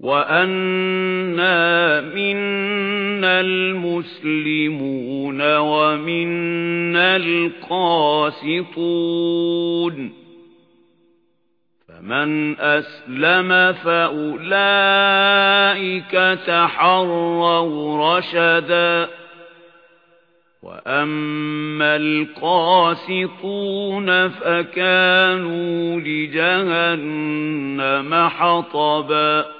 وَأَنَّا مِنَّا الْمُسْلِمُونَ وَمِنَّا الْقَاسِطُونَ فَمَنْ أَسْلَمَ فَأُولَئِكَ تَحَرَّوْا رَشَدًا وَأَمَّا الْقَاسِطُونَ فَكَانُوا لِجَهَنَّمَ حَطَبًا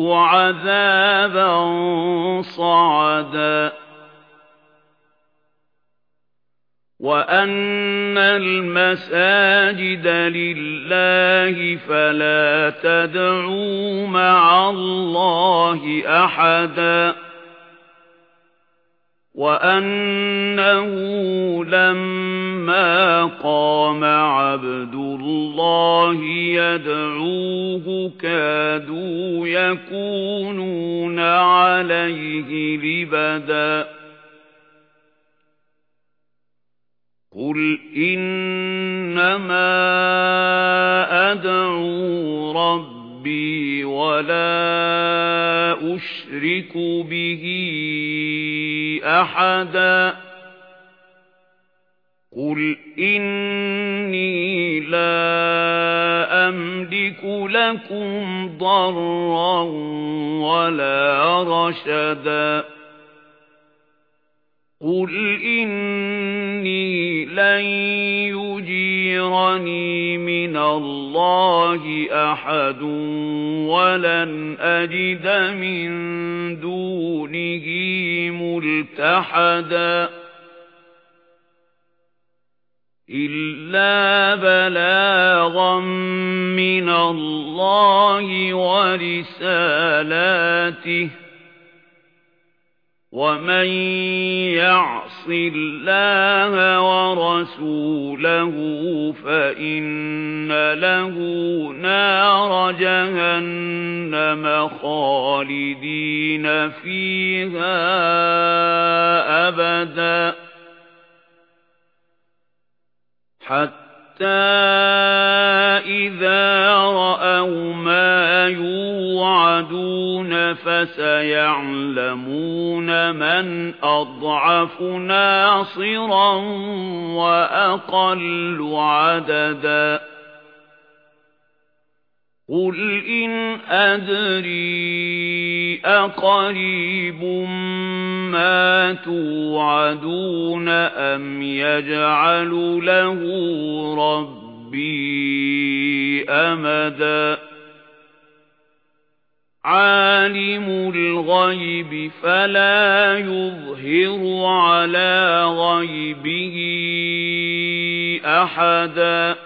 عَذَابًا صَعَدًا. وَأَنَّ الْمَسَاجِدَ لِلَّهِ فَلَا تَدْعُوا مَعَ اللَّهِ أَحَدًا. وَأَنَّهُ لَمَّا قَامَ عَبْدُ اللَّهِ يَدْعُوهُ كَادُوا يَكُونُونَ عَلَيْهِ لِبَدًا. قُلْ إِنَّمَا أَدْعُو رَبِّي وَلَا أُشْرِكُ بِهِ أَحَدًا قُلْ إِنِّي لَا أَمْلِكُ لَكُمْ ضَرًّا وَلَا رَشَدًا قُلْ إِنِّي لَن يُجِيرَنِي مِنَ اللَّهِ أَحَدٌ وَلَنْ أَجِدَ مِن دُونِهِ مُلْتَحَدًا إِلَّا بَلَاغًا مِنَ اللَّهِ وَرِسَالَاتِهِ وَمَن يَعْصِ اللَّهَ وَرَسُولَهُ فَإِنَّ لَهُ نَارَ جَهَنَّمَ خَالِدِينَ فِيهَا أَبَدًا. حَتَّى إِذَا رَأَوْا مَا يُوعَدُونَ فَسَيَعْلَمُونَ مَنْ أَضْعَفُ نَاصِرًا وَأَقَلُّ عَدَدًا قُلْ إِنْ أَدْرِي أَقَرِيبٌ مَا تُوعَدُونَ أَمْ يَجْعَلُ لَهُ رَبِّي أَمَدًا؟ عَالِمُ الْغَيْبِ فَلَا يُظْهِرُ عَلَى غَيْبِهِ أَحَدًا.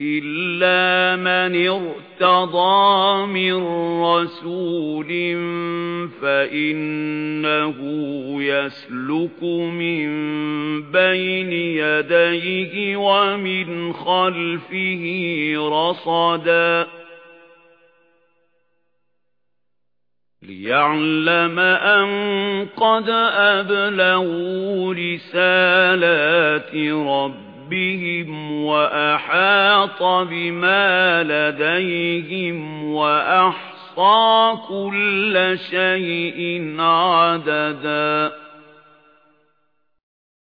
إِلَّا مَنِ ارْتَضَىٰ مِن رَّسُولٍ فَإِنَّهُ يَسْلُكُ مِن بَيْنِ يَدَيْهِ وَمِنْ خَلْفِهِ رَصَدًا لِيَعْلَمَ أَن قَدْ أَبْلَغُوا رِسَالَاتِ رَبِّهِمْ رَبِّهِمْ وَأَحَاطَ بِمَا لَدَيْهِمْ وَأَحْصَى كُلَّ شَيْءٍ عَدَدًا